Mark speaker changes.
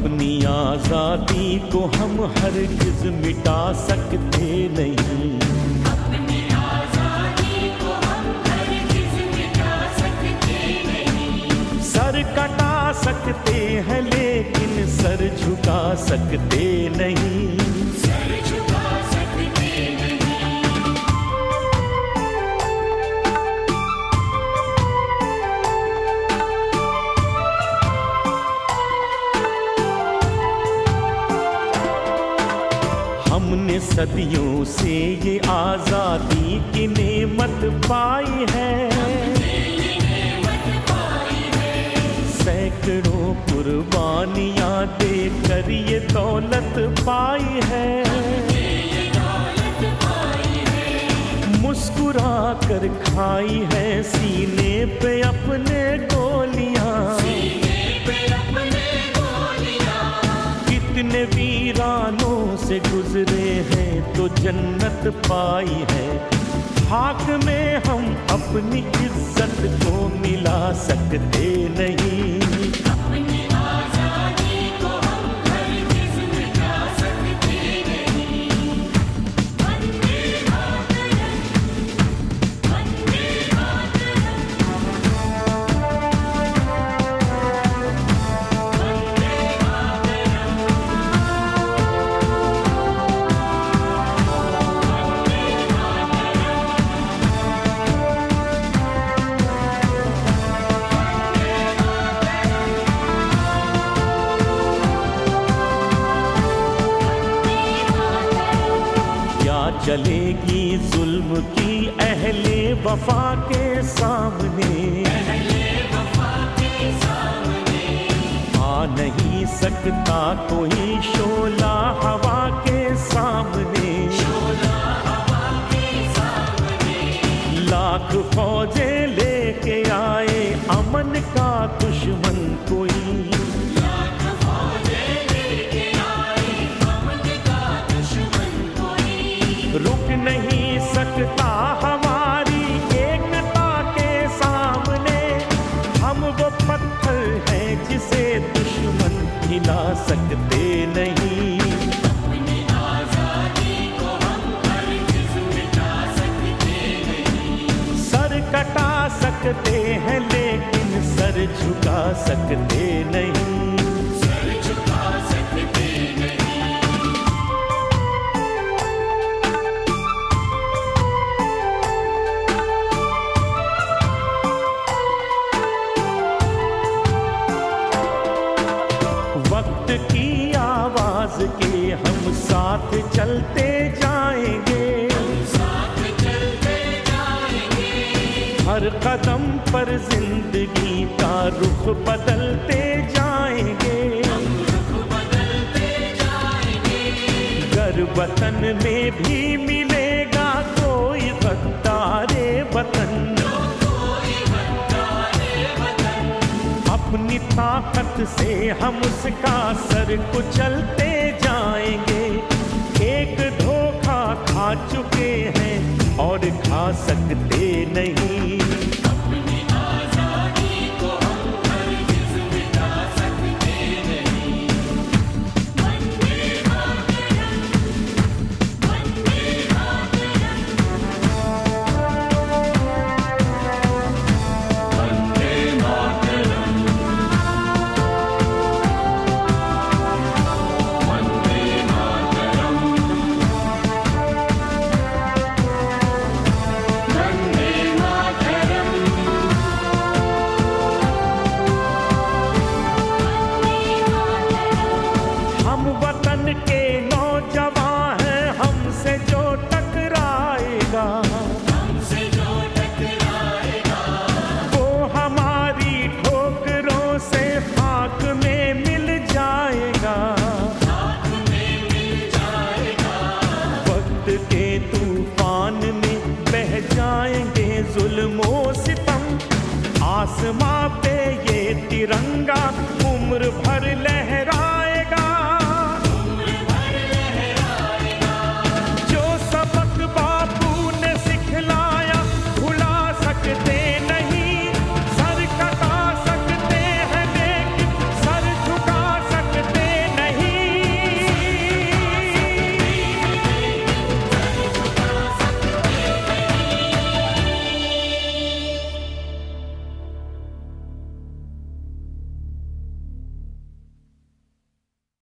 Speaker 1: अपनी आज़ादी को हम हर किस मिटा सकते नहीं।
Speaker 2: सर कटा सकते हैं लेकिन सर झुका सकते नहीं। सदियों से ये आज़ादी की नेमत पाई है। सैकड़ों कुर्बानियाँ देकर ये दौलत पाई है। मुस्कुरा कर खाई है सीने पे अपने गोलियाँ। कितने वीरानों से गुजरे हैं तो जन्नत पाई है। हाक में हम अपनी इज़्ज़त को मिला सकते नहीं। चलेगी जुल्म की अहले वफा के सामने। आ नहीं सकता कोई शोला हवा के सामने। लाख फौजे लेके आए अमन का दुश्मन, कोई नहीं सकता हमारी एकता के सामने। हम वो पत्थर हैं जिसे दुश्मन हिला सकते नहीं। सर कटा सकते हैं, लेकिन सर झुका सकते नहीं। साथ चलते जाएँगे।
Speaker 1: साथ चलते जाएँगे
Speaker 2: हर कदम पर ज़िंदगी का रुख बदलते जाएँगे।
Speaker 1: बदलते जाएँगे
Speaker 2: वतन में भी मिलेगा कोई वतन
Speaker 1: वतन।
Speaker 2: अपनी ताकत से हम उसका सर कुचलते सकते आसमां पे ये तिरंगा उम्र भर लहरा